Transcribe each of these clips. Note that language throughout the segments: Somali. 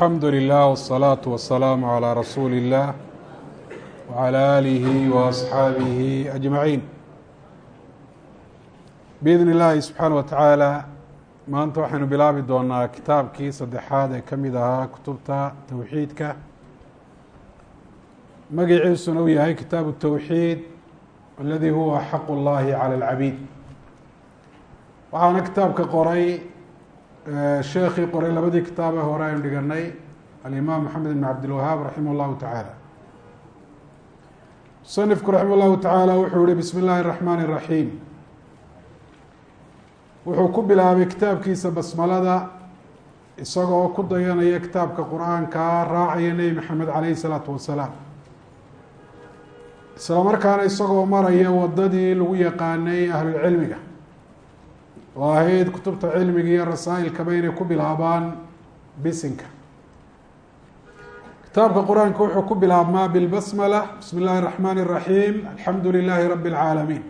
alxamdu lilah wالsalaaةu wasalaamu calىa rasuuli اllah wعalى aalihi waasxaabihi ajmaciin biidn illaahi subxaana wa tacaala maanta waxaynu bilaabi doonaa kitaabkii saddexaad ee ka mid ahaa kutubta towxiidka magiciisuna uu yahay kitaabu الtowxiid aladi huwa xaq اllahi calى اlcabiid waxaana kitaabka qoray sheekhii qoray labadii kitaabee hore aynu dhiganay alimaam maxamed ibn cabdilwahaab raximah llahu tacaala musanifku raximah llahu tacaala wuxuu yihi bismi illaahi raxmaani raxiim wuxuu ku bilaabay kitaabkiisa basmalada isagoo ku dayanaya kitaabka qur'aankaa raacaya nebi maxamed calayhi salaatu wasalaam. Islamarkaana isagoo maraya wadadii lagu yaqaanay ahlulcilmiga oo ahayd kutubta cilmiga iyo rasaa'ilkaba inay ku bilaabaan bisinka kitaabka qur-aanka wuxuu ku bilaabmaa bilbasmala bismi اllahi الraxmaan الraxiim alxamdu lilahi rabi اlcaalamiin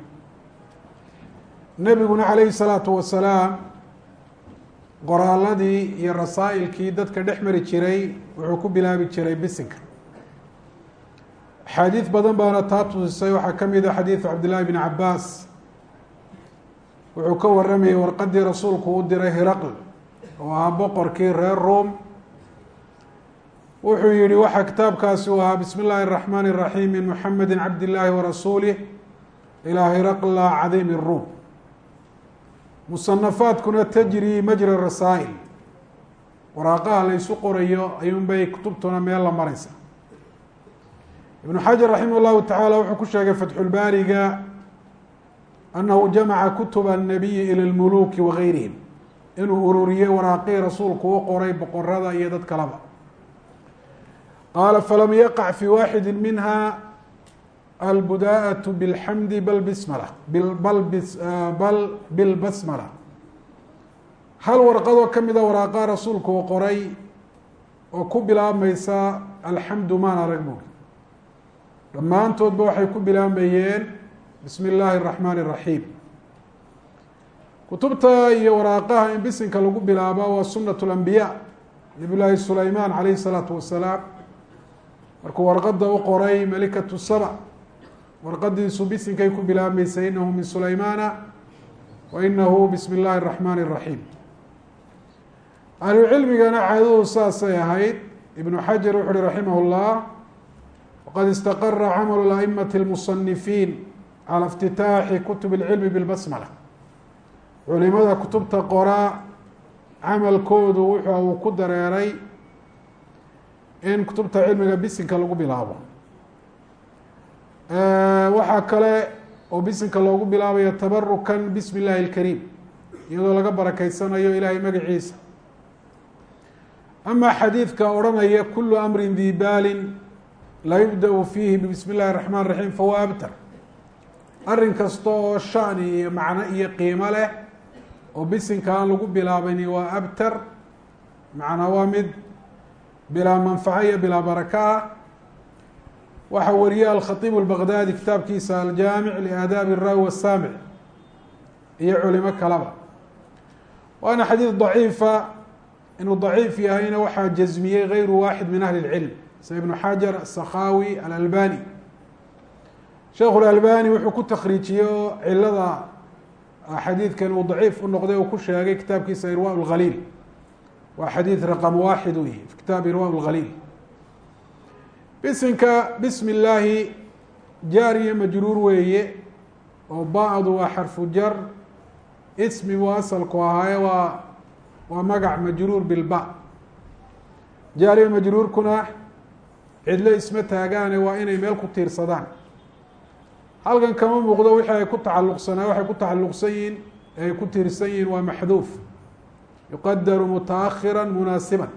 nebiguna calayhi الsalaatu wasalaam qoraaladii iyo rasaa'ilkii dadka dhex mari jiray wuxuu ku bilaabi jiray bisinka axaadiid badan baana taa tusisay waxaa ka mid a xadiidu cabdillahi bn cabaas wuxuu ka waramayay warqadii rasuulku u diray hiraql oo ahaa boqorkii reer ruom wuxuu yihi waxaa kitaabkaasi u ahaa bismi اllahi الraxmaan الraxiim min muxamedi cabd illaahi warasuulih ilaa hiraqla cadiimi الruum musanafaadkuna tajri majra rasaa'il waraaqaha la ysu qorayo ayuunbay kutubtuna meel la mareysa ibnu xajar raximah اllahu tacaala wuxuu ku sheegay fatxulbaariga anahu jamaca kutuba الnabiyi ilى اlmuluki wagayrihim inuu ururiyey waraaqihii rasuulku u qoray boqorada iyo dad kaleba qaala falam yaqac fi waaxidi minha albudaaءaة bاlxamdi bal bismala bal bal bilbasmala hal warqadoo ka mida waraaqaha rasuulku uu qoray oo ku bilaabmaysa alxamdu maan arag buuri dhammaantoodba waxay ku bilaabmayeen bismi illaahi الraxmaan الraxiim kutubta iyo waraaqaha in bisinka lagu bilaabo waa sunaة اlambiya nabiy llaahi sulaymaan calayhi الsalaatu wasalaam markuu warqada u qoray melikatu saba warqadiisu bisinkay ku bilaabmaysay inahu min sulaymaana wa inahu bismi اllahi الraxmaan الraxiim ahlucilmigana caadadu saasay ahayd ibnu xajar wuxu uhi raximah اllah waqad istaqara camalu aimati اlmusanifiin calى اftitaaxi kutub اlcilmi bilbasmala culimada kutubta qoraa camalkoodu wuxu uu ku dareeray in kutubta cilmiga bisinka lagu bilaabo waxaa kale oo bisinka loogu bilaabaya tabarukan bismi اllahi اlkariim iyadoo laga barakeysanayo ilaahay magaciisa ama xadiidka odhanaya kulu amri di baalin laa yubda fiihi bismi اllahi الraxmaan الraxiim fahuwa abtar arrin kasta oo shaani iyo macno iyo qiimo leh oo bisinka aan lagu bilaabayni waa abtar. Macnaa waa mid bilaa manfaxo iyo bilaa barako ah. Waxaa wariyey alkhatiibu albaqdaadi kitaabkiisa aljaamic liaadaabi iraawi wasaamic iyo culimo kalaba. Waana xadiid daciifa. Inuu daciif yahayna waxaa jasmiyey gayru waaxid min ahli اlcilm sida ibnu xajar asakaawi alalbani sheekhu اlalbani wuxuu ku takriijiyey oo cilada xadiidkan uu daciif u noqday uu ku sheegay kitaabkiisa irwa اlhaliil waa xadiid raqam waaxid u yihi fi kitaab irwa اlhaliil bisinka bismi illaahi jaar iyo majruur weeye oo ba-du waa xarfu jar ismi buu asalku ahaaye waa waa magac majruur bilba jaar iyo majruurkuna cidlo isma taagaane waa inay meel ku tiirsadaan halkan kama muuqdo wixii ay ku tacalluqsanaa waxay ku tacalluqsan yihiin ay ku tiirsan yihiin waa maxduuf. Yuqadaru mutaahira munaasiban.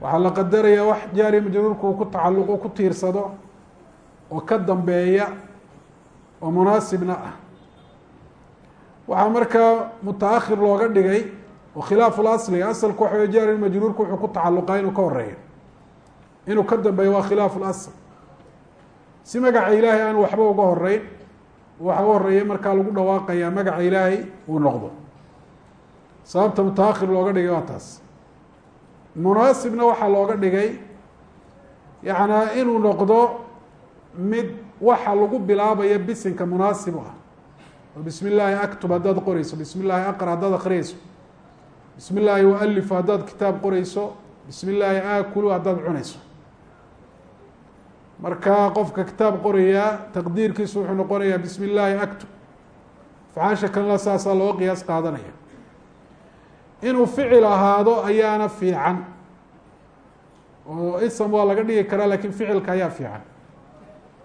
Waxaa la qadarayaa wax jaari majruurku uu ku tacalluqo ku tiirsado oo ka dambeeya oo munaasibna ah. Waxaa markaa mutaahir looga dhigay oo khilaafu lasliga asalku waxa wey jaari majruurku wuxuu ku tacalluqaa inuu ka horeeyo inuu ka dambeeyo waa khilaafu lasl si magaca ilaahay aan waxba uga horeyn waxa u horreeya markaa lagu dhawaaqayaa magaca ilaahay uu noqdo. Sababta mutaahir looga dhigay waa taas. Munaasibna waxaa looga dhigay yacnaa inuu noqdo mid waxa lagu bilaabayo bisinka munaasib ah. Oo bismi illaahi aktub haddaad qoreyso bismi illaahi aqra haddaad akriyeyso bismi illaahi ualif haddaad kitaab qoreyso bismi illaahi aakulu haddaad cunayso marka qofka kitaab qorayaa taqdiirkiisu wuxuu noqonayaa bismi illaahi aktub faxaasha kanla saasaa loo qiyaas qaadanaya. Inuu ficil ahaado ayaana fiican. Oo ism waa laga dhigi karaa laakiin ficilka ayaa fiican.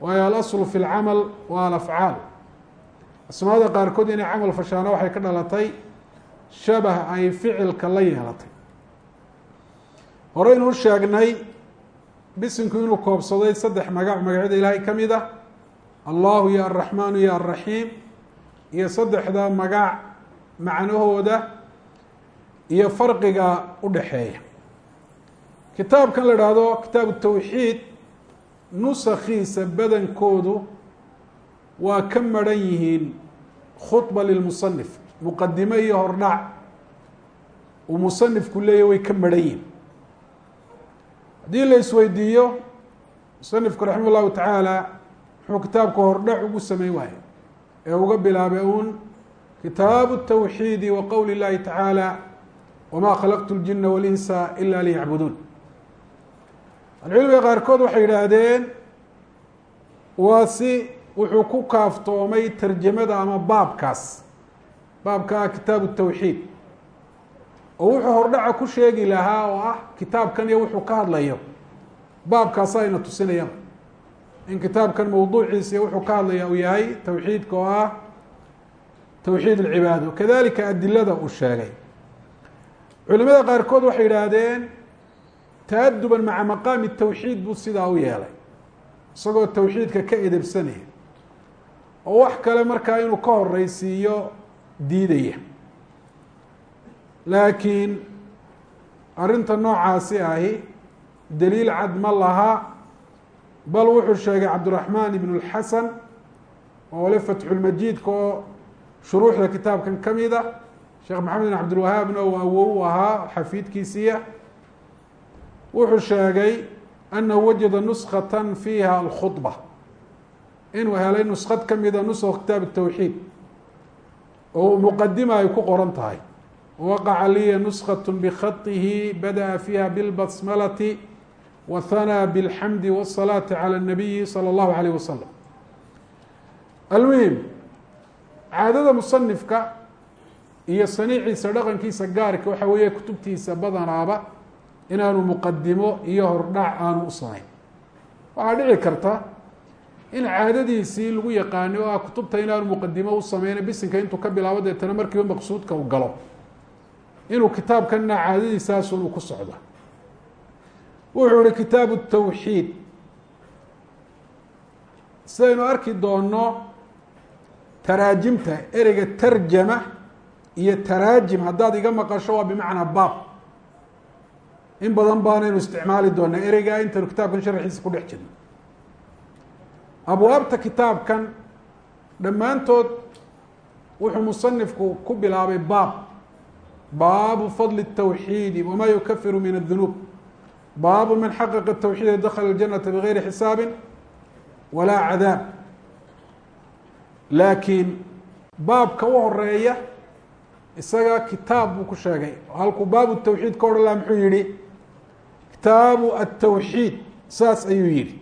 Waayo alaslu fi lcamal waa alafcaal. Asmaada qaarkood inay camal fashaano waxay ka dhalatay shabah ay ficilka la yeelatay. Horeynuu sheegnay bisinku inuu koobsaday saddex magac magacyada ilaahay ka mid ah allahu iyo alraxmaanu iyo alraxiim iyo saddexda magac macnahooda iyo farqiga u dhexeeya kitaabkan la idhaahdo kitaabu tawxiid nusakiisa badankoodu waa ka maran yihiin khudba lilmusanif muqadime iyo hordhac uu musanifku leeyahy way ka maran yihiin haddii la isweydiiyo musanifku raximah llahu tacaala muxuu kitaabku hordhac ugu sameyn waaye ee uga bilaabay uun kitaabu الtawxiidi wa qowli اllahi tacaala wma khalaqtu اljina walinsa ila liyacbuduun alcilmiga qaarkood waxay yidhaahdeen waa si wuxuu ku kaaftoomay tarjamada ama baabkaas baabka ah kitaabu tawxiid oo wuxuu hordhaca ku sheegi lahaa oo ah kitaabkan iyo wuxuu ka hadlayo. Baabkaasa ayna tusinayaba in kitaabkan mawduuciisa iyo wuxuu ka hadlaya uu yahay tawxiidka oo ah tawxiid alcibaado kadalika adilada uu sheegay. Culimada qaarkood waxay yidhaahdeen ta-aduban maca maqaami tawxiid buu sidaa u yeelay. Isagoo tawxiidka ka edebsanaya. Oo wax kale markaa inuu ka horeysiiyo diidaya laakiin arrinta noocaasi ahi daliil cad ma laha bal wuxuu sheegay cabdiraxmaan ibn اlxasan oo le fatxulmajiidka oo shuruuxda kitaabkan ka mid a sheekh maxamed bin cabdilwahaabna uu awow u ahaa xafiidkiisiiya wuxuu sheegay annahu wajada nuskata fiiha alkhudba inuu helay nuskad ka mida nuska kitaab الtawxiid oo muqadima ay ku qoran tahay waqaca liya nuskaة bkhatihi badaأa fiiha biاlbasmalati wahanaa bاlxamdi wالsalaaةi calى الnabiyi salى اllahu عalيه wasalam almuhim caadada musanifka iyo saniiciisa dhaqankiisa gaarka waxa weeye kutubtiisa badanaaba inaanu muqadimo iyo hordhac aanu u samayn waxaa dhici karta in caadadiisii lagu yaqaani oo ah kutubta inaanu muqadimo u sameyna bisinka intuu ka bilaabo deetana markiiba maqsuudka u galo inuu kitaabkanna caadadiisaasun uu ku socdo. Wuxuu ihi kitaabu tawxiid. Sidaynu arki doonno taraajimta ereyga tarjama iyo taraajim haddaad iga maqasho waa bimacnaa baab. In badan baanaynu isticmaali doonaa ereygaa intaynu kitaabkan sharxiisa ku dhex jirno. Abwaabta kitaabkan dhammaantood wuxuu musanifku ku bilaabay baab baabu fadli التawxiidi wma yukafiru min الdunuub baabu man xaqqa الtawxiida dakla الjanata bgayri xisaabi walaa cadaab laakiin baabka u horeeya isaga kitaab buu ku sheegay halkuu baabu الtawxiid ka odhan laha muxuu yihi kitaabu الtawxiid saas ayuu yihi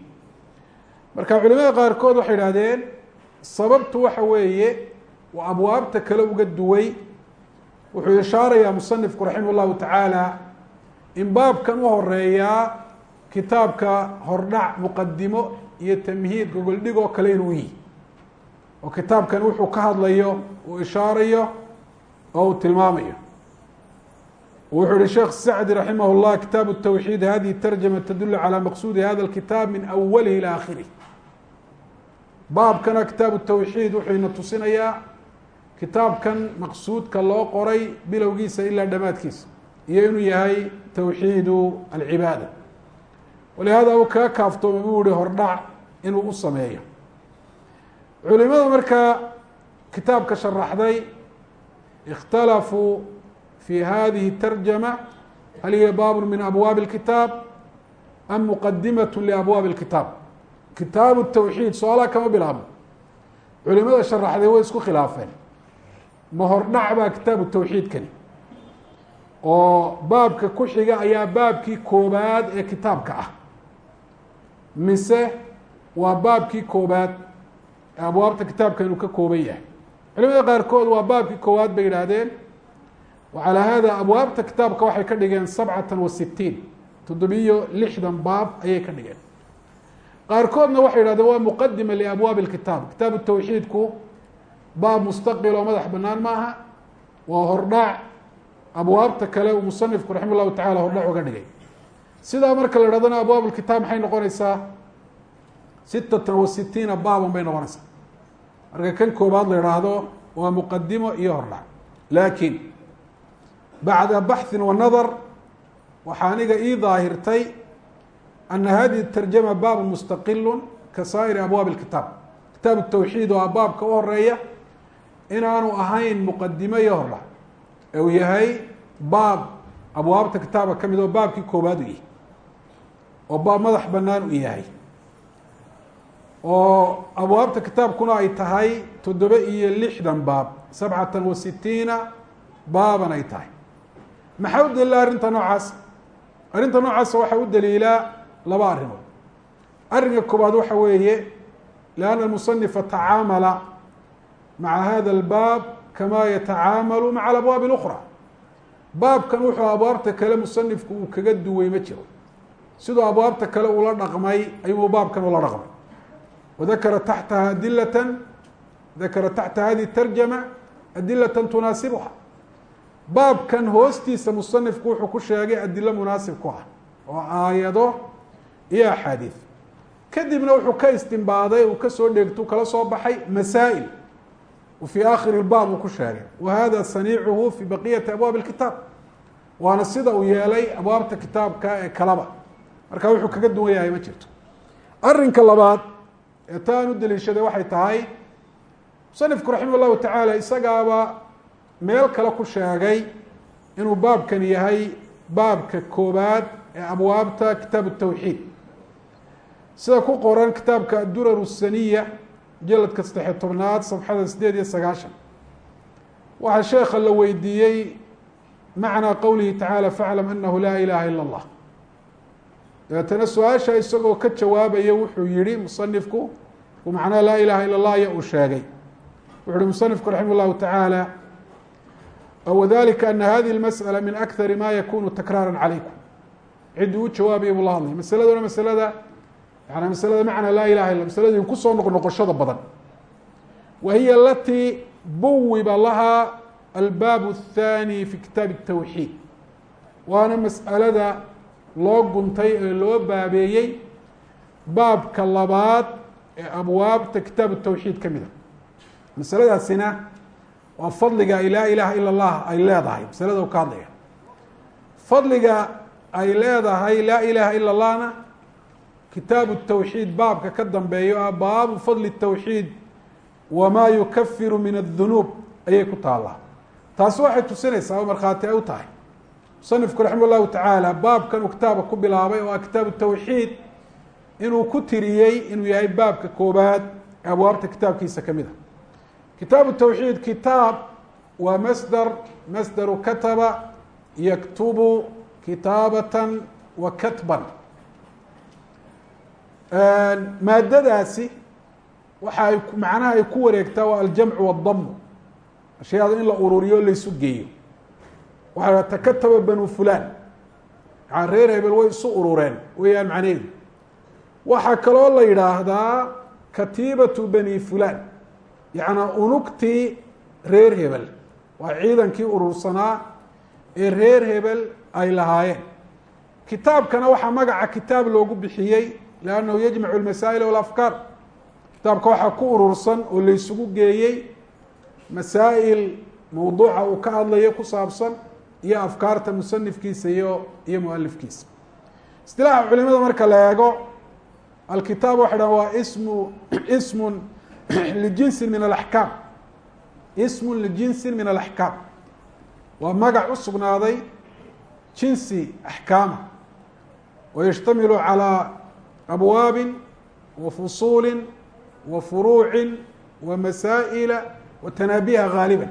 marka culimada qaarkood waxay idhahdeen sababtu waxa weeye waa abwaabta kale uga duway wuxuu ishaarayaa musanifku raximah llahu tacaala in baabkan u horeeyaa kitaabka hordhac muqadimo iyo tamhiid gogoldhig oo kale inuu yihi oo kitaabkan wuxuu ka hadlayo uu ishaarayo oo uu tilmaamayo wuxuu yihi sheekh sacdi raximah llah kitaabu الtawxiid hadihi tarjama tadulu calى maqsuudi hada اlkitaab min awalihi ilى akhirih baabkana kitaabu tawxiid wuxuu ina tusinayaa kitaabkan maqsuudka loo qoray bilowgiisa ilaa dhamaadkiisa iyo inuu yahay tawxiidu alcibaada walihada uu kaga kaaftooma buu yihi hordhac inuu u sameeyo culimada markaa kitaabka sharaxday اkhtalafuu fi hadihi tarjama hal hiya baab min abwaabi اkitaab am muqadimaة labwaabi اkitaab kitaabu tawxiid su-aalaha kama bilaabno culimada sharaxday way isku khilaafeen ma hordhac baa kitaabu tawxiidkani. Oo baabka ku xiga ayaa baabkii koobaad ee kitaabka ah. Mise waa baabkii koobaad ee abwaabta kitaabka inuu ka kooban yahay. Culimada qaarkood waa baabkii koowaad bay yidhaahdeen wacalaa hada abwaabta kitaabka waxay ka dhigeen sabcatan wa sitiin toddobiyo lixdan baab ayay ka dhigeen. Qaarkoodna waxay yidhahdeen waa muqadima liabwaabi اlkitaab kitaabu tawxiidku baab mustaqil oo madax banaan maaha waa hordhaac abwaabta kale uu musanifku raxima llahu tacala hordhac uga dhigay. Sidaa marka la hahdana abwaab kitaab maxay noqonaysaa? Sitatan wa sitiina baaban bay noqonaysaa. Marka kan koobaad la ihaahdo waa muqadimo iyo hordhac. Laakiin bacda baxthin wa nadar waxaa aniga ii daahirtay ana hadihi tarjama baab mustaqilu ka saa'iri abwaabi اlkitaab kitaab tawxiid oo baabka u horreeya inaanu ahayn muqadimo iyo hordhac ee uu yahay baab abwaabta kitaabka ka mid oo baabkii koobaad u yahay. Oo baab madax banaan u yahay. Oo abwaabta kitaabkuna ay tahay toddoba iyo lixdan baab sabcatan wa sitiina baaban ay tahay. Maxaa u daliila arrinta noocaas? Arrinta noocaasa waxaa u daliilaa laba arrimood arrinka koobaad waxa weeye lianna almusanifa tacaamala maca hada albaab kama yatacaamalu maca alabwaab اlأkhra baabkan wuxuu abwaabta kale musanifku uu kaga duway ma jiro siduu abwaabta kale ula dhaqmay ayuu baabkan ula dhaqmay wadakara taxtaha adilata dakara taxta hadihi tarjama adilata tunaasibuha baabkan hoostiisa musanifku wuxuu ku sheegay adilo munaasib ku ah oo aayado iyo axaadiid kadibna wuxuu ka istimbaaday uu ka soo dheegtu kala soo baxay masaa'il fii akhiri baab uu ku sheegay wa hada saniicuhu fi baqiyati abwaabi اkitaab waana sida uu yeelay abwaabta kitaabka ee kalaba marka wuxuu kaga duwan yahay ma jirto arinka labaad ee ta aan u daliishaday waxay tahay musanifku raximah اllahu tacaala isagaaba meel kale ku sheegay inuu baabkan yahay baabka koobaad ee abwaabta kitaab الtawxiid sida ku qoran kitaabka adurar الsaniya mujaladka saddexiyo tobnaad sabxada sideed iyo sagaashan waxaa sheekha la weydiiyey macnaa qowlihi tacaala faclam anahu laa ilaha ila اllah dabeetana su-aasha isagoo ka jawaabaya wuxuu yihi musanifku u macnaha laa ilaha ila اllah ya uu sheegay wuxu uhi musanifku raximah اllahu tacaala wdalika ana hadihi اlmasأla min akari ma yakunu takraara calaykum ciddii u jawaabaya buu la hadlay masaladuna masalada yani masalada macna laa ilaha illa masalada kusoo noq noqoshada badan wa hiya alatii buwiba laha albaab الthani fi kitaab الtawxiid waana mas'alada loo guntay ee loo baabeeyey baabka labaad ee abwaabta kitaab الtawxiid ka mida masaladaasina waa fadliga ay laa ilaha ila اllah ay leedahay masalada u ka hadlaya fadliga ay leedahay laa ilaha ila اllahna kitaabu الtawxiid baabka ka dambeeyo ah baabu fadli الtawxiid wamaa yukafiru min الdunuub ayay ku taallaa taasi waxay tusinaysaa oo markhaati ay u tahay musanifku raxima اllahu tacaala baabkan uu kitaabka ku bilaabay oo ah kitaabu الtawxiid inuu ku tiriyey inuu yahay baabka koobaad ee abwaabta kitaabkiisa ka mid a kitaabu الtawxiid kitaab waa masder masderu kataba yaktubu kitaabatan wa katban maadadaasi waxa ay macnaha ay ku wareegtaa waa aljamcu wاdamu ashyaada in la ururiyo laysu geeyo. Waxaa takataba banu fulan maa reer hebel way isu urureen weeyaan macnaheedu. Waxaa kaloo la yidhaahdaa katiibatu bani fulan yacnaa unugtii reer hebel. Waa ciidankii urursanaa ee reer hebel ay lahaayeen. Kitaabkana waxaa magaca kitaab loogu bixiyey lannahu yajmacu almasaa'il walafkaar kitaabka waxaa ku urursan oo laysugu geeyey masaa'il mawduuca uu ka hadlayo ku saabsan iyo afkaarta musanifkiisa iyo iyo mualifkiisa istilaaxa culimada marka la eego alkitaab waxay dhahan waa ismu ismun lijinsin min alaxkaam ismun lijinsin min alaxkaam waa magac u sugnaaday jinsi axkaama wayashtamilu calىa abwaabi wa fusuuli wa furuuci wa masaa'ila wa tanaabiha gaaliba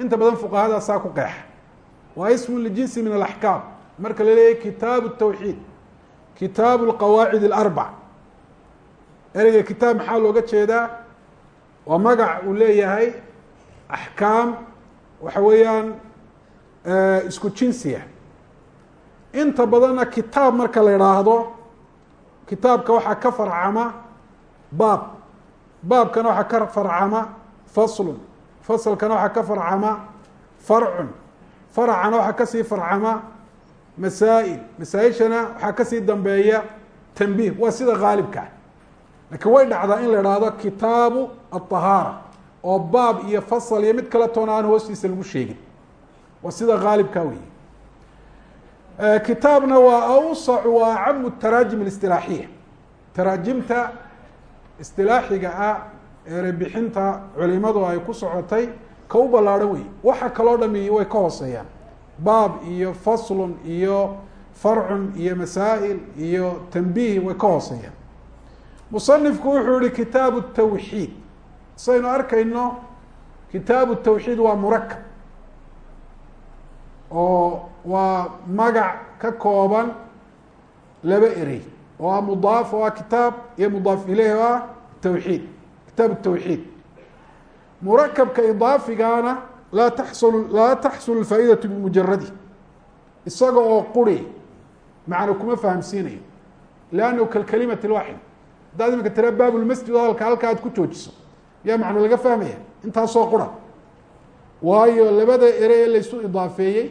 inta badan fuqahada saa ku qeexa waa ismu lijinsi min alaxkaam marka la leeyahy kitaabu الtawxiid kitaabu اlqawaacid اlarbac ereyga kitaab maxaa looga jeedaa waa magac uu leeyahay axkaam waxa weeyaan isku jinsiya inta badanna kitaab marka la idhaahdo kitaabka waxaa ka farcama baab. Baabkana waxaa ka farcama faslun. Faslkana waxaa ka farcama farcun. Farcana waxaa ka sii farcama masaa'il. Masaa-ishana waxaa ka sii dambeeya tanbiih. Waa sida haalibka lakiin way dhacdaa in la idhaahdo kitaabu aلطahaara oo baab iyo fasl iyo mid kale toona aan hoostiisa lagu sheegin. Waa sida haalibka wey kitaabna waa awsacu wa acamu taraajim اlistilaaxiya taraajimta istilaaxiga ah erebixinta culimadu ay ku socotay ka u ballaarhan wey waxa kaloo dhami way ka hooseeyaan baab iyo faslun iyo farcun iyo masaa'il iyo tanbiih way ka hooseeyaan musanifku wuxuu yihi kitaabu الtawxiid saynu arkayno kitaabu الtawxiid waa murakab oo waa magac ka kooban laba erey oo ah mudaaf oo ah kitaab iyo mudaaf ileyh oo ah tawxiid kitaab الtawxiid murakabka idaafigaana laa taxsul laa taxsul faa'idatu bimujaradi isaga oo quri macna kuma fahamsiinayo. Lannahu kalkalimati lwaaxid haddaad imika tiraa baab lmasjid oo halka halka aad ku joojiso yaa macna laga fahmaya? Intaasoo qura waayo labada ere ee laysu idaafeeyey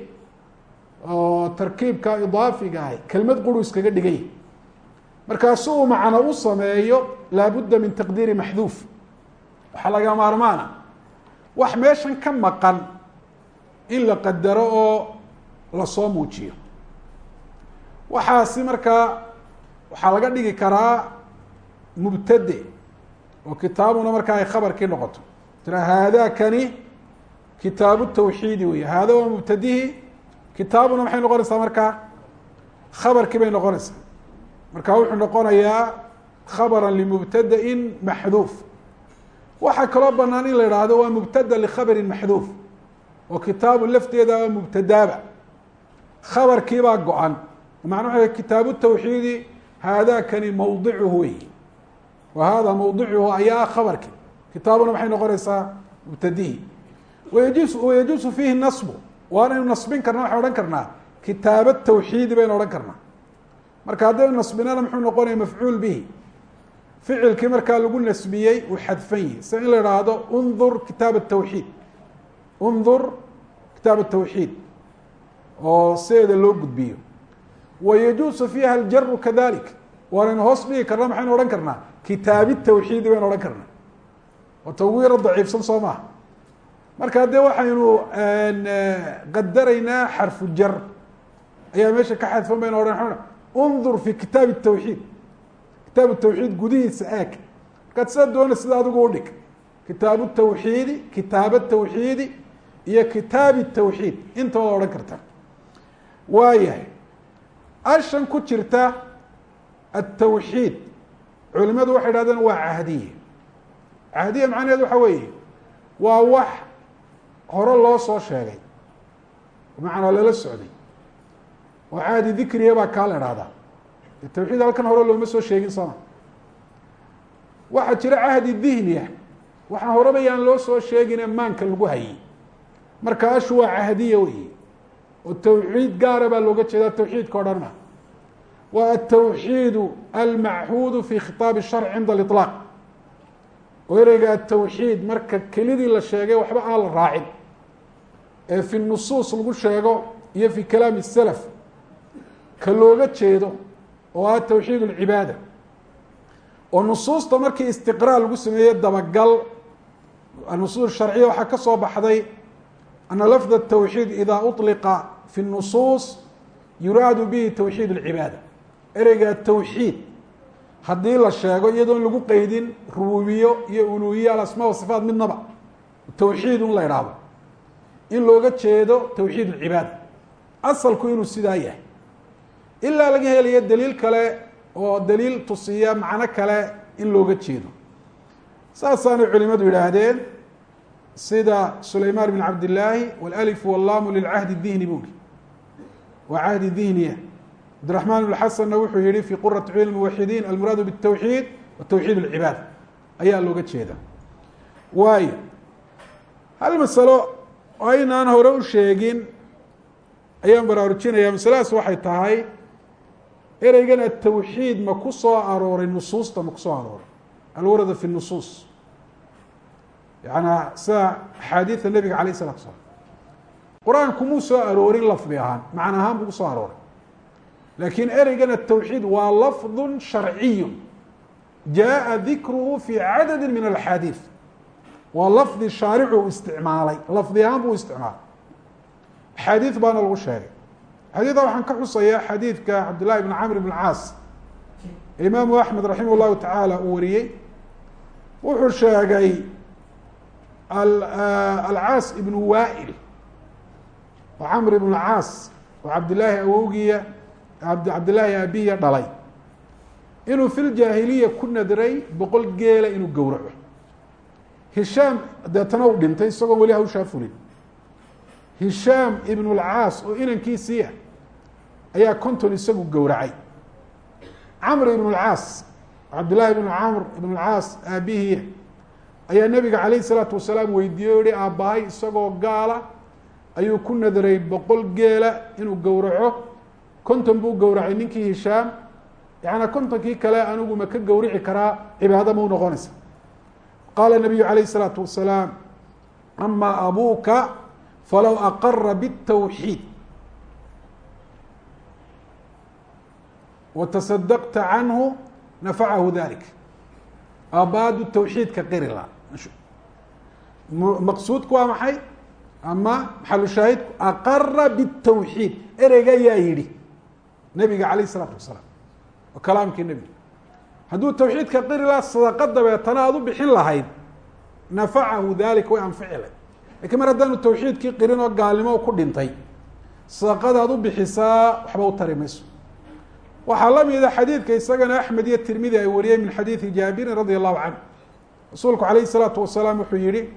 oo tarkiibka idaafiga ahi kelmad quru iskaga dhigay. Markaa si uu macno u sameeyo laabudda min taqdiiri maxduuf. Waxaa laga maarmaana wax meeshan ka maqan in la qadaro oo la soo muujiyo. Waxaasi markaa waxaa laga dhigi karaa mubtade oo kitaabuna markaa ay khabarkii noqoto. Tira haadakani kitaabu tawxiidi wey haada waa mubtadihi kitaabuna maxay noqonaysaa markaa khabarkii bay noqonaysaa. Marka wuxuu noqonayaa khabara limubtadain maxduuf. Waxaa kaloo banaan in la idhaahdo waa mubtada likhabarin maxduuf oo kitaabu lafteeda mubtadaaba. Khabarkiibaa go-an. Macna waa kitaabu tawxiidi haadakani mawdicuhu wey wa hada mawdicuhu ayaa khabarkii. Kitaabuna maxay noqonaysaa? Mubtadihi wayajuusu fiihi nasbu waanaynu nasbin karna waxaan odhan karnaa kitaaba tawxiidi baynu odhan karnaa marka haddaynu nasbinana muxuu noqonaya mafcuul bihi ficilkii markaa lagu nasbiyey uu xadfan yihi sia in la ihaahdo undur kitaab atawxiid undur kitaab atawxiid oo sideeda loo gudbiyo wayajuusu fiiha aljaru kadalik waanaynu hoos dhigi karna maxaynu odhan karnaa kitaabi tawxiidi baynu odhan karnaa oo tawira daciifsan soo maaha marka dee waxaynu qadaraynaa xarfu jar. Ayaa meesha ka xadfan baynu odhan undur fi kitaabi الtawxiid kitaab tawxiid gudihiisa aag markaad sida doona sida adigu udhig kitaabu tawxiidi kitaab tawxiidi iyo kitaabi tawxiid. Intooda odhan karta. Waayahay. Ashan ku jirta atawxiid culimadu waxay dhahdeen waa cahdiye cahdiya macnaheed waxa weeye waa wax hore loo soo sheegay macnaa lala socday oo caadi dikriya baa kaa la idhahdaa tawxiid halkan hore looma soo sheegin sooma waxaa jira cahdi dihniya waxaan horeba yaan loo soo sheegine maanka lagu hayey marka ashu waa cahdiya wey oo tawxiid gaara baa looga jeedaa tawxiidka o dhan ma waa atawxiidu almachuudu fi khitaab الsharc cinda اliطlaaq oo ereyga atawxiid marka kelidii la sheegay waxba aan la raacin ee fi nusuus lagu sheego iyo fi kalaami الsalaf ka looga jeedo oo ah tawxiid اlcibaada oo nusuusta markii istiqraa lagu sameeyey dabagal nusuus sharciya waxaa ka soo baxday ana lafd الtawxiid ida uطliqa fi الnusuus yuraadu bihi tawxiid اlcibaada ereyga tawxiid haddii la sheego iyadoon lagu qeydin rububiyo iyo uluhiye alasmaa wasifaat midnaba tawxiid un la idhaahdo in looga jeedo tawxiid اlcibaada asalku inuu sidaa yahay ilaa laga helayo daliil kale oo daliil tusiya macno kale in looga jeedo saasaanay culimadu yidhaahdeen sida sulaymaan bn cabdillaahi wاlalif wاllamu lilcahdi dihni bugi waa cahdi dihniya cabdiraxmaan bn xasanna wuxuu yihi fi qurati cuyun muwaxidiin almuraadu bالtawxiid wa tawxiid اlcibaad ayaa looga jeeda waayo hal masalo oo aynaan hore u sheegin ayaan baraarujinaya masaladaas waxay tahay ereygan atawxiid ma ku soo arooray nusuusta ma ku soo arooray. Alwarada fi nusuus. Yaana sida axaadiida nebiga alayh isalatu slam qur'aanku muu soo aroorin lafdi ahaan? Macna ahaan buu ku soo arooray. Laakiin ereygan atawxiid waa lafdu sharciyu jaءa dikruhu fi cadadi min alxaadiid waa lafdi shaaricu isticmaalay. Lafdi ahaan buu isticmaalay. Axaadiid baana lagu sheegay. Xadiida waxaan ka xusayaa xadiidka cabdillahi bn camr bn caas. Imaamu axmed raximah llahu tacaala uu wariyey. Wuxuu sheegay alcaas ibn wail oo camr ibn caas oo cabdillaahi awowgiya cabdillaahi aabiya dhalay. Inuu fi ljaahiliya ku nadray boqol geela inuu gowraco hishaam deetana uu dhintay isagoon weli hawshaa fulin hishaam ibnulcaas oo inankiisii ah ayaa konton isagu gowracay. Camr ibnu lcaas cabdillaahi ibnu camr ibnu lcaas aabihii ah, ayaa nebiga calayhi salaatu wasalaam weydiiyey o ihi aabbahay isagoo gaala ayuu ku nadaray boqol geela inuu gowraco. Konton buu gowracay ninkii hishaam yacnaa kontonkii kale aniguma ka gowrici karaa cibaado mau noqonaysa qaala nabiyu calayh الsalaatu wasalaam ama abuuka falow aqara bالtawxiid watasadaqta canhu nafacahu dalik aabbaadu tawxiidka qiri la maqsuudku waa maxay ama maxalu shaahidku aqara bالtawxiid ereyga yaa yihi nebiga calayh الsalaatu wasalaam oo kalaamkii nebiga hadduu tawxiidka qiri laha sadaqa dabeetana aada u bixin lahayd nafacahu dalik way anfici layd lakiin mar haddaanu tawxiidkii qirin oo gaalnimo ku dhintay sadaqadaad u bixisaa waxba u tari mayso waxaa la mida xadiidka isagana axmed iyo tirmidi ay wariyeen min xadiidi jaabirin radi allahu canhu rasuulku calayh الsalaatu wasalaam wuxuu yihi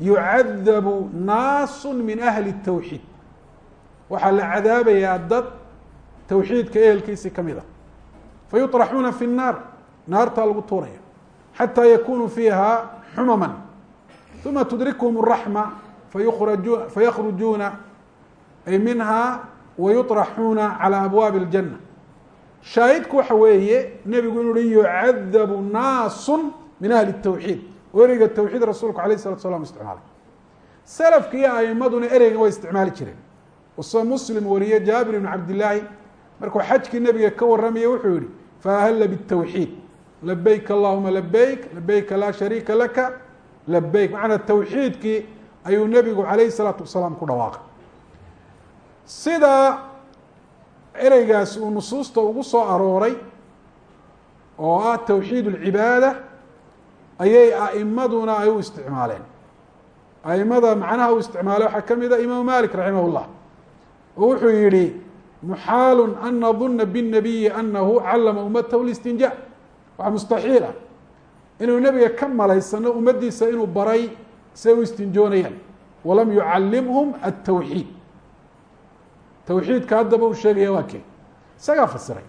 yucadabu naasu min ahli الtawxiid waxaa la cadaabayaa dad tawxiidka ehelkiisii kamid a fayuطraxuuna fi الnaar naartaa lagu tuuraya xataa yakunuu fiiha xumaman uma tudrikhm الraxma fayuraju faykrujuuna ay minha wayuطraxuuna calى abwaabi اljanة shaahidku waxa weeye nebigu inuu hi yucadabu naasu min ahli الtawxiid oo ereyga tawxiid rasuulku alayh الsalatu slam isticmaalay selafka iyo aimaduna ereygan way isticmaali jireen use muslim wariye jaabir ibn cabdillaahi markuu xajkii nebiga ka warramaya wuxuu yihi faahalla bالtawxiid labeyk allahuma labeyk labeyka laa shariika laka labeyk macnaa tawxiidkii ayuu nebigu calayh الsalaatu wasalaam ku dhawaaqay sida ereygaas uu nusuusta ugu soo arooray oo ah tawxiid اlcibaada ayay a'imaduna ay u isticmaaleen aimada macnaha u isticmaalay waxaa ka mid a imaamu malik raximah اllah oo wuxuu yihi muxaalu an naduna bالnabiyi anahu callama umatahu اlistinjaa waxaa mustaxiil ah inuu nebiga ka malaysano ummaddiisa inuu baray siay u istinjoonayaan walam yucalimhum الtawxiid tawxiidka haddaba uu sheegaya waa kee isagaa fasiray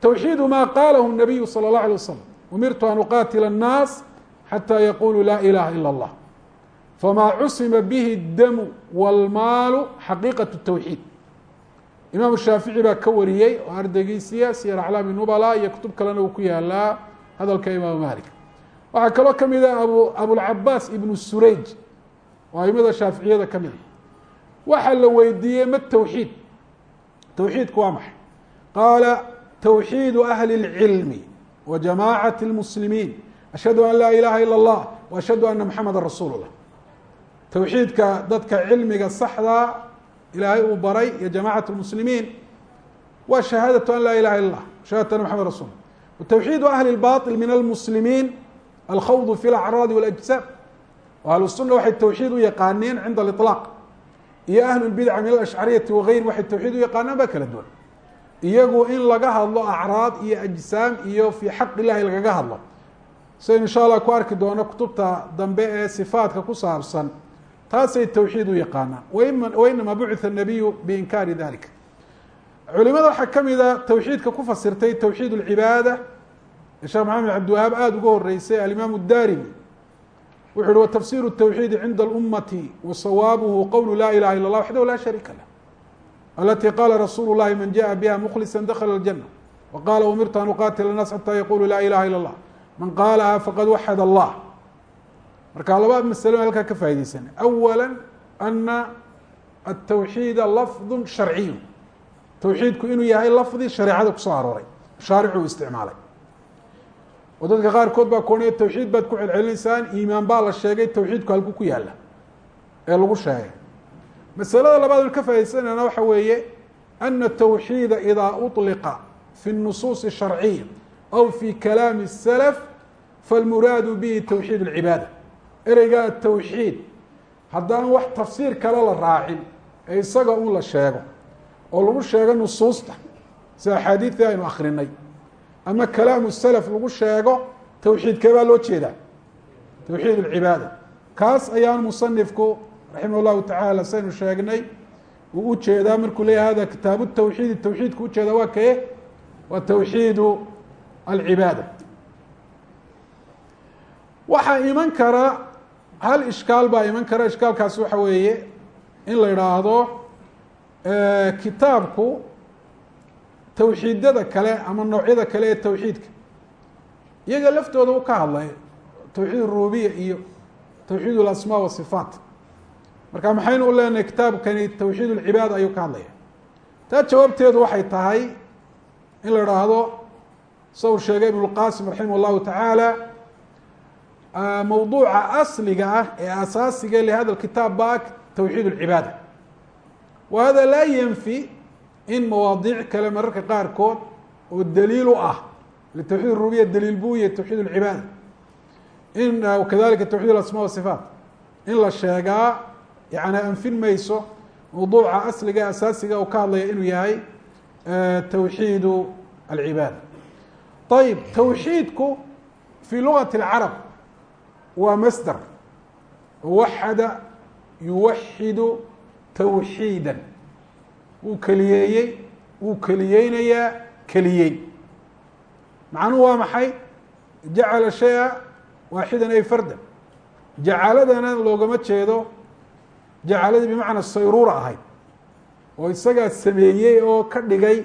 tawxiidu ma qaalahu الnabiyu salى الlaه alيه waslm umirtu an uqaatila الnaas xatى yaquluu laa ilaha ilا اllah fama cusima bihi الdamu wاlmaalu xaqiiqaة الtawxiid imaamu shaafici baa ka wariyey oo ardaygiisiya siyar aclaami nubala iyo kutub kalena uu ku yaalaa hadalka imaamu malik waxaa kaloo ka mid a abu abulcabaas ibnu surayj oo aimada shaaficiyada ka mida waxaa la weydiiyey ma tawxiid tawxiidku waa maxay qaala tawxiidu ahli اlcilmi wa jamaacati اlmuslimiin ashhadu an laa ilaha ilا اllah wa ashhadu ana muxameda rasuul اllah tawxiidka dadka cilmiga saxda ilaahay uu baray iyo jamacat اlmuslimiin waa shahaadatu an laa ilaha ila اllah shahadatu ana maxamed rasul watawxiidu ahli اlbaطil min almuslimiin alkhawdu fi اlacraadi wاlأjsaam ahlu الsuna waxay tawxiid u yaqaaneen cinda اliطlaaq iyo ahlulbidca min alashcariyati wagayri waxay tawxiid u yaqaanaan baa kala duwan iyagu in laga hadlo acraad iyo ajsaam iyo fii xaq illahi lagaga hadlo sidaynu insha allah ku arki doono kutubta dambe ee sifaatka ku saabsan taasay tawxiid u yaqaanaan wainama bucitha nabiyu biinkaari dalika culimada waxaa ka mida tawxiidka ku fasirtay tawxiid اlcibaada sheekh maxamed cabdiwahaab aada uga horeysay alimaam الdarimi wuxu uhi watafsir الtawxiidi cinda اlummati wasawaabuhu qowlu la ilaha ilا اllah waxdahu la shariika lah alati qala rasuulu llahi man jaءa biha mkhlisa dakla اljannة waqala umirtu an uqatila الnaas xata yaqulu la ilaha ilا اllah man qaalaha faqad waxad allah marka laba masalo halkaa ka faa'idaysana awala ana الtawxiida lafdu sharciyu tawxiidku inuu yahay lafdi shareecada kusoo arooray shaaricu u isticmaalay oo dadka qaarkood baa koonaya tawxiid baad ku celcelinaysaan iimaan baa la sheegay tawxiidku halku ku yaala ee lagu sheegay masalada labaad ka faaidaysanayna waxa weeye ana tawxiida idaa uطliqa fi الnusuusi الsharciya aw fi kalaami الsalaf falmuraadu bihi tawxiid اlcibaada ereygaa tawxiid. Haddaan wax tafsiir kale la raacin ee isaga un la sheego oo lagu sheego nusuusta sida axaadiidii aynu akrinay ama kalaamu salaf lagu sheego tawxiidkee baa loo jeedaa. Tawxiid alcibaada. Kaas ayaan musanifku raximah llahu tacaala saynu sheegnay uu u jeedaa markuu leeyahy hada kitaabu tawxiidi tawxiidku ujeeda waa kee? Waa tawxiidu alcibaada. Waxaa iman kara hal ishkaal baa iman kara ishkaalkaasi waxa weeye in la idhaahdo kitaabku tawxiidada kale ama noocyada kale ee tawxiidka iyaga laftooda u ka hadlay tawxiid rububiya iyo tawxiid اlasmaa wasifaat marka maxaynu u leenahay kitaabkani tawxiid اlcibaada ayuu ka hadlaya taa jawaabteedu waxay tahay in la idhaahdo sa uu sheegay ibn اlqasim raximah اllahu tacaala mawduuca asliga ah ee asaasiga lihada kitaab ba tawxiid اlcibaada wa hada laa yanfi in mawaadiic kale mararka qaarkood oo daliil u ah litawxiid rubiya daliil buu yahy tawxiid اlcibaada in kadalika tawxiid اlasma wasifaat in la sheegaa yani anfin mayso mawduuca asliga asaasiga oo ka hadlaya inuu yahay tawxiid alcibaada ayib tawxiidku fi lugati اlcarab waa masder waxada yuwaxidu tawxiida wuu keliyeeyey wuu keliyeynayaa keliyey. Macnuhu waa maxay? Jacala shaya waaxidan ay fardan. Jacaladana loogama jeedo jacaladii bimacnaa sayruura ahayd oo isagaa sameeyey oo ka dhigay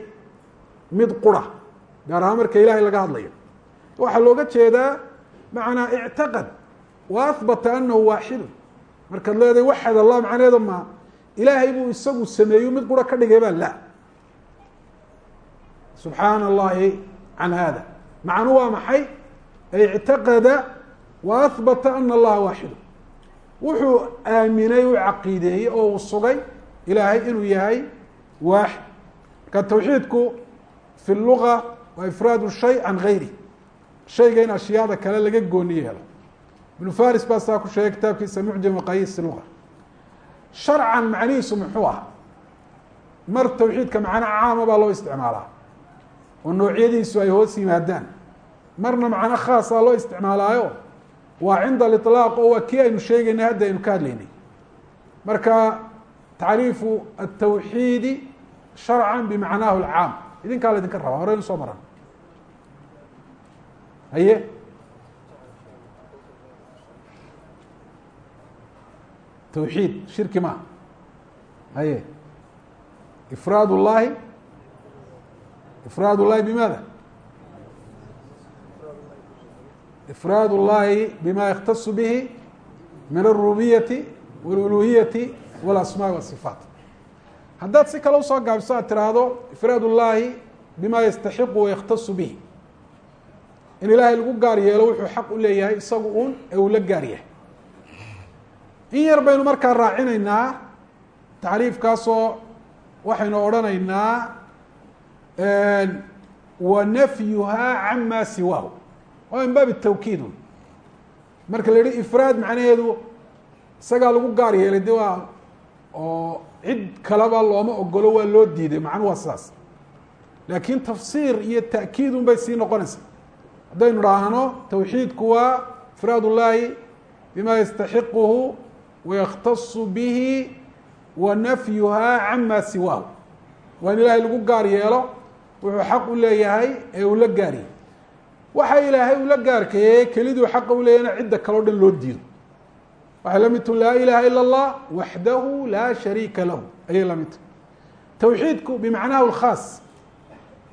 mid qura gaar ahaan marka ilaahay laga hadlayo. Waxaa looga jeedaa macnaa ictaqad wa ahbata anahu waaxidun markaad leedahay waxad allah macnaheedu ma ilaahay buu isagu sameeyo mid qura ka dhigay baa la subxaana allahi can hada macnu waa maxay? Ictaqada wa ahbata ana allaha waaxidu wuxuu aaminay u caqiideeyey oo uu sugay ilaahay inuu yahay waaxid. Marka tawxiidku fi luga waa ifraadu shay can gayri. Shayga in ashyaada kale laga gooni yeelo ibnu faris baa saa ku sheegay kitaabkiisa mucjam maqayis luga sharcan macnihiisu muxuu ah. Mar tawxiidka macno caama baa loo isticmaalaa. Oo noocyadiisu ay hoos yimaadaan. Marna macno khaasaa loo isticmaalaayo waa cinda aliطlaaq oo waa kii aynu sheegaynay hadda aynu ka hadlaynay. Marka tacriifu atawxiidi sharcan bimacnaahu alcaam. Idinkaa la idinka rabaa horeynu soo maran. Haye towxiid shirki maaha haye ifraad ullahi ifraad ullahi bimaada? Ifraad ullahi bima yaktasu bihi min alrububiyati waluluhiyati walasmaa wasifaat haddaad si kale u soo gaabiso aad tiraahdo ifraad ullahi bima yastaxiqu wayakhtasu bihi. In ilaahay lagu gaar yeelo wuxuu xaq u leeyahay isagu uun ee uu la gaar yahay in yar baynu markaa raacinaynaa tacriifkaasoo waxaynu odhanaynaa wa nafyuhaa cama siwaahu. Waa min baab tawkiidun marka la yihi ifraad macnaheedu isagaa lagu gaar yeelay de waa oo cid kaleba looma ogolo waa loo diiday macnu waa sidaas. Laakiin tafsiir iyo ta'kiid un bay sii noqonaysaa haddaynu dhaahno towxiidku waa ifraad ullaahi bima yastaxiquhu wayakhtasu bihi wa nafyuhaa cama siwaahu waa in ilaahay lagu gaar yeelo wuxuu xaq u leeyahay ee uu la gaaryahy waxa ilaahay uu la gaarkaye keliduu xaqa u leeyahna cidda kaleo dhan loo diido waxay la mid tun laa ilaha ila اllah waxdahu laa shariika lahu ayay la mid tahy towxiidku bimacnaha اlkhaas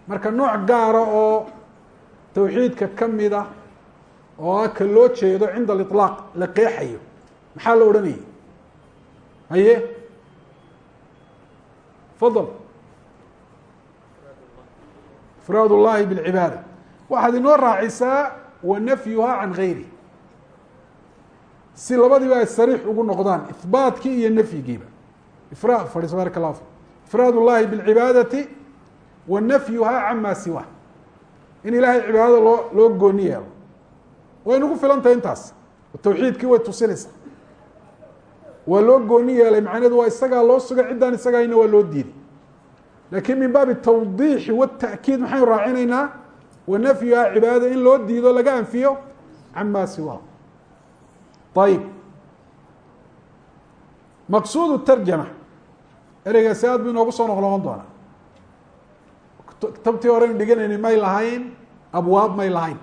marka nooc gaara oo towxiidka ka mida oo ah ka loo jeedo cinda aliطlaaq la qeexayo maxaa la odhanayay haye fadl ifraad اllahi bاlcibaada waxaad inoo raacisaa wa nafyuha can gayri si labadiiba ay sariix ugu noqdaan ihbaatkii iyo nafyigiiba ifra fadhiis baaraka اllah fi ifraad اllahi bاlcibaadati wa nafyuha cama siwa in ilaahay cibaadada loo loo gooni yeelo way nagu filan tahay intaas tawxiidkii way tusinaysaa waa loo gooni yeelay macnaheedu waa isagaa loo sugay ciddaan isagayna waa loo diiday. Lakin min baabi tawdiixi wataأkiid maxaynu raacinaynaa wa nafyuha cibaadada in loo diido laga anfiyo cama siwa. Ayib maqsuud tarjama. Ereygaasi aad bu inoogu soo noqnoqon doonaa. Kitabtii horeynu dhiganayni may lahayn abwaab may lahayn.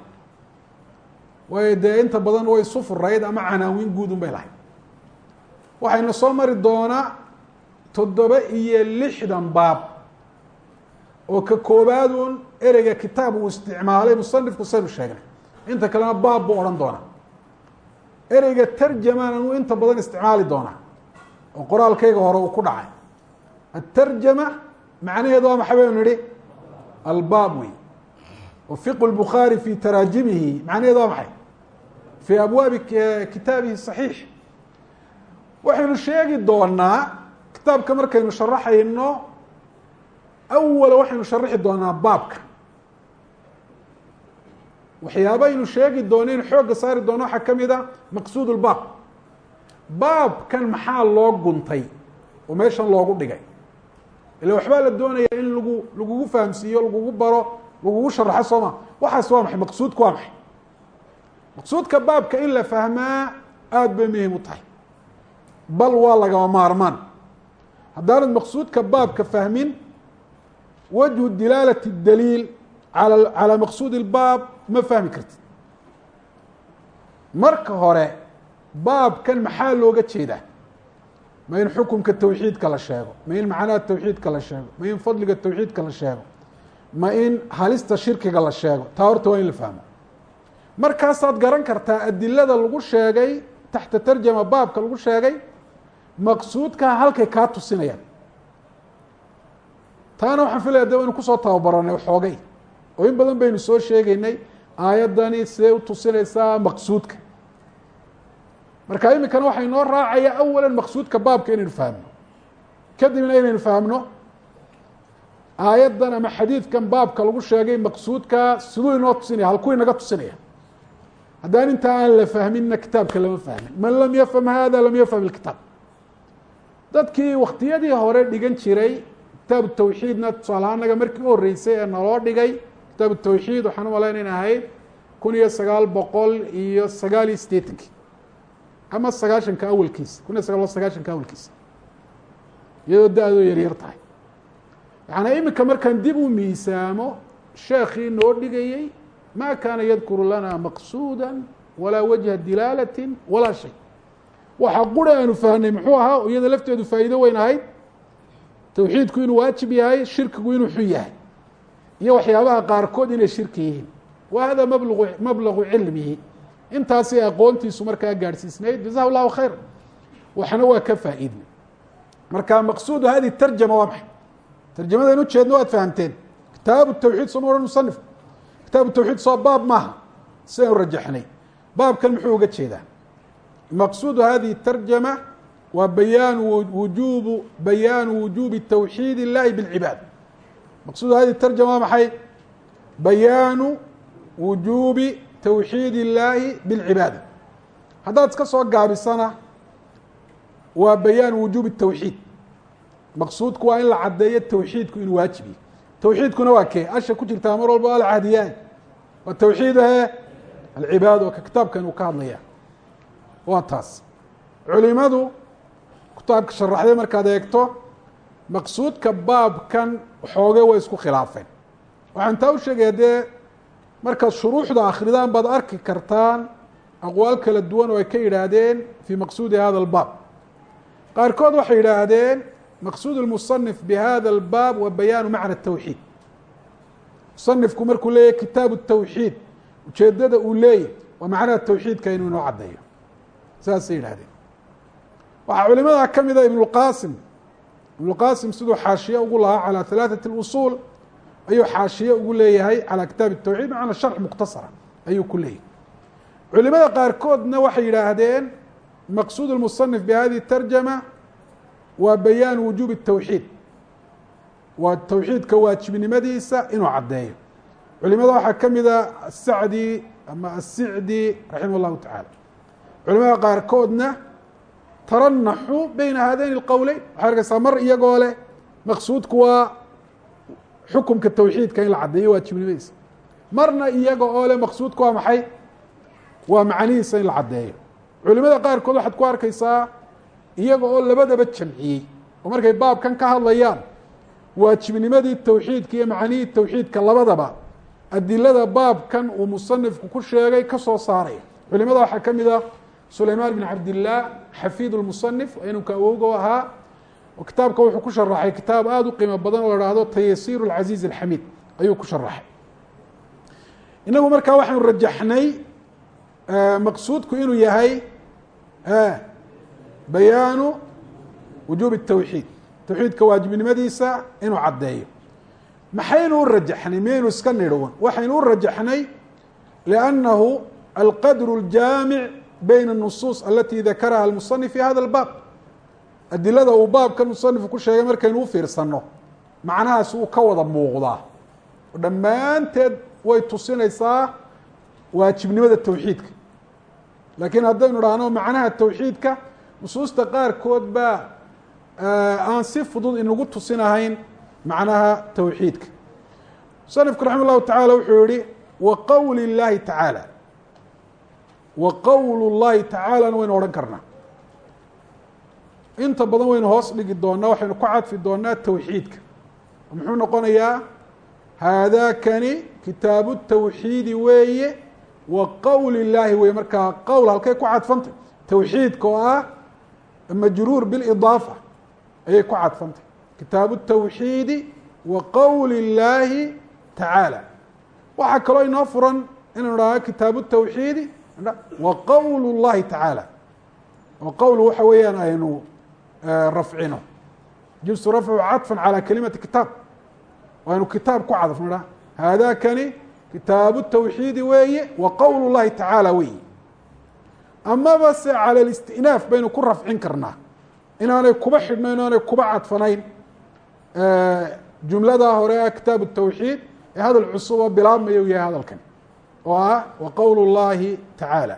Waayo dee inta badan way isu furayd ama canaawiin guud un bay lahayd waxayna soo mari doonaa toddoba iyo lixdan baab oo ka koobaad un ereyga kitaab uu isticmaalay musanifku saynu sheegnay. Inta kalena baab buu odhan doonaa. Ereyga tarjaman anuu inta badan isticmaali doonaa oo qoraalkayga hore uu ku dhacay. Atarjama macnaheedu waa maxay baynu nihi albaab wey wa fiqu lbukhaari fi taraajimihi macnaheedu waa maxay? Fii abwaabi kitaabihi saxiix waxaynu sheegi doonaa kitaabka markaynu sharaxayno awala waxaynu sharaxi doonaa baabka. Waxyaabaynu sheegi doono in xoogga saari doono waxaa ka mid a maqsuud lbaab baabkan maxaa loo guntay oo meeshan loogu dhigay? Ila waxbaa la doonaya in lagu lagugu fahamsiiyo lagugu baro lagugu sharaxo sooma. Waxaas waa maxay? Maqsuudka waa maxay? Maqsuudka baabka in la fahmaa aada bay muhiim u tahay bal waa lagama maarmaan. Haddaanad maqsuudka baabka fahmin wajhu dilaalati daliil al calaa maqsuud اlbaab ma fahmi kartid. Marka hore baabkan maxaa looga jeedaa? Ma in xukunka tawxiidka la sheego ma in macnaha tawxiidka la sheego ma in fadliga tawxiidka la sheego ma in halista shirkiga la sheego. Taa horta waa in la fahmo. Markaasaad garan kartaa adilada lagu sheegay taxta tarjama baabka lagu sheegay maqsuudkaa halkay kaa tusinayaan. Taana waxaan filaya de waynu ku soo tababaranay xoogay. Oo in badan baynu soo sheegaynay aayaddani sidee u tusinaysaa maqsuudka. Marka iminkana waxaa inoo raacaya awala maqsuudka baabka inaynu fahmno kadibna inaynu fahmno aayaddan ama xadiidkan baabka lagu sheegay maqsuudka siduu inoo tusinaya halkuu inaga tusinaya. Haddaan intaa aan la fahminna kitaabka lama fahmin. Man lam yafham hada lam yafham ilkitaab dadkii waktiyadii hore dhigan jiray kitaabu tawxiidna tusaalahaan naga markii u horreysay ee naloo dhigay kitaabu tawxiid waxaan u malayn in ahayd kun iyo sagaal boqol iyo sagaal iyo siddeetankii ama sagaashanka awalkiisa kun iyo sagaal sagaashanka awalkiisa iyadoo da-doo yaryar tahay. Yaani iminka markaan dib u miisaamo sheekii noo dhigayey ma kaana yadkuru lana maqsuuda walaa wajha dilaalati walaa shay waxa qura aanu fahnay muxuu ahaa iyada lafteedu faa'iido weyn ahayd. Tawxiidku inuu waajib yahay shirkigu inuu xun yahay. Iyo waxyaabaha qaarkood inay shirki yihiin. Wa hada mablu mablagu cilmihi intaasay aqoontiisu markaa gaadhsiisnayd. Jazahu llahu khayr. Waxna waa ka faa'iidnay marka maqsuudu hadi tarjama waa maxay? Tarjamadan ujeedna waad fahamteen kitaabu tawxiid sooma odhan musanif kitaabu tawxiid soo baab maaha. Sidaynu rajaxnay. Baabkan muxuu uga jeedaa maqsuudu hadihi tarjama waa bayaanu wujubu bayaanu wujubi tawxiid illahi bاlcibaad maqsuudu hadihi tarjama waa maxay bayaanu wujubi tawxiid illaahi biاlcibaada haddaad iska soo gaabisana waa bayaanu wujubi tawxiid maqsuudku waa in la caddeeyo tawxiidku inuu waajibiyo tawxiidkuna waa kee asha ku jirtaa mar walba alcadiyaan waa tawxiid he alcibaad oo ka ka hadlaya waa taas culimadu kitaabka sharaxday markaad eegto maqsuudka baabkan xooge way isku khilaafeen waxaan taa u sheegaya dee markaad shuruuxda akridaan baad arki kartaan aqwaal kala duwan oo ay ka yidhaahdeen fii maqsuudi hada albaab qaarkood waxay yidhaahdeen maqsuud اlmusanif bihada albaab wa bayaanu macna الtawxiid musanifku markuu leeyahy kitaabu الtawxiid ujeedada uu leeyahy waa macnaha tawxiidka inuu inoo caddeeyo saasay yidhahdeen waxaa culimada ka mida ibn اlqasim ibn اlqasim siduu xaashiye ugu lahaa calى ثalaaثaة اlusul ayuu xaashiye ugu leeyahay calى kitaab الtawxiid macna sharx mukhtasara ayuu ku leeyahay culimada qaarkoodna waxay yidhaahdeen maqsuud اlmusanif bihadihi tarjama waa bayaan wujuubi الtawxiid waa tawxiidka waajibnimadiisa inuu caddeeyo culimada waxaa ka mida asacdi ama asicdi raximah اllahu taعala culimada qaarkoodna taranaxu beyna haadayn اlqowleyn waxay arkaysaa mar iyagoo leh maqsuudku waa xukumka tawxiidka in la caddeeyo waajibnimadiisa marna iyaga oo leh maqsuudku waa maxay? Waa macnihiisa in la caddeeyo. Culimada qaarkood waxaad ku arkaysaa iyaga oo labadaba jamciyey oo markay baabkan ka hadlayaan waajibnimadii tawxiidka iyo macnihii tawxiidka labadaba adilada baabkan uu musanifku ku sheegay ka soo saaraya culimada waxaa ka mid ah sulaymaan bn cabdillaah xafiid lmusanif inunka awowga ahaa oo kitaabka wuxuu ku sharaxay kitaab aada u qiimo badan oo la hahdo tayasiir اlcaziiz alxamiid ayuu ku sharaxay inagu markaa waxaanu rajaxnay maqsuudku inuu yahay bayaanu wujuubi الtawxiid tawxiidka waajibnimadiisa inuu caddeeyo maxaynu u rajaxnay miyaynu iska nidhwan waxaynu u rajaxnay liannahu alqadru اljaamic bayna الnusuus alati dakaraha اlmusanif fi hada اlbaab adilada uu baabkan musanifku ku sheegay markaynu u fiirsanno macnahaas uu ka wada muuqdaa oo dhammaanteed way tusinaysaa waajibnimada tawxiidka laakiin haddaynu dhahno macnaha tawxiidka nusuusta qaarkood baa aan si fudud inagu tusinahayn macnaha tawxiidka musanifku raxima llahu taعala wuxuu yihi wa qowli اllahi taعaalى wa qowl اllahi tacaalana waynu odhan karnaa. Inta badan waynu hoos dhigi doonaa waxaynu ku cadfi doonaa tawxiidka. Muxuu noqonayaa haadakani kitaabu tawxiidi weeye wa qowl illaahi wey markaa qowl halkay ku cadfantay. Tawxiidka oo ah majruur bilidaafa ayay ku cadfantay. Kitaabu tawxiidi wa qowl illaahi tacaala waxaa kaloo inoo furan inaynu dhaha kitaabu tawxiidi wa qowl اllahi tacaala oo qowl waxa weeyaan aynu rafcino jusu rafcu caطfa calى kalimati kitaab aynu kitaab ku cadfno dha haadakani kitaabu tawxiidi weeye wa qowl اllahi tacaala weeye amaba se calى اlistinaaf baynu ku rafcin karnaa inaanay kuba xidhnayn o aanay kuba cadfanayn jumladaa hore ah kitaabu الtawxiid ee hadal cusub oo bilaabmaya u yahay hadalkan oo ah wa qowl اllahi tacaala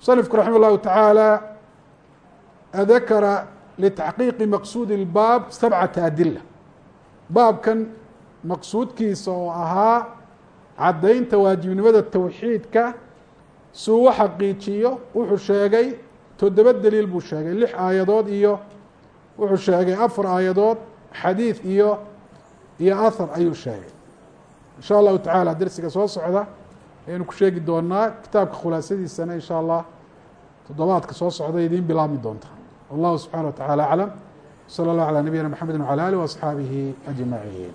musanifku raxima اllahu tacaala dakara litaxqiiqi maqsuudi اlbaab sabcata adila baabkan maqsuudkiisa oo ahaa caddaynta waajibnimada tawxiidka suu u xaqiijiyo wuxuu sheegay toddoba daliil buu sheegay lix aayadood iyo wuxuu sheegay afar aayadood xadiid iyo iyo ahar ayuu sheegay in sha allahu tacaala dersiga soo socda ayaynu ku sheegi doonaa kitaabka khulaasadiisana in sha allah toddobaadka soo socda idiin bilaabmi doonta wallahu subxana wa tacala aclam slى اllah alى nabiyina mxamedi wعalى alih وaصxaabihi أجmaعin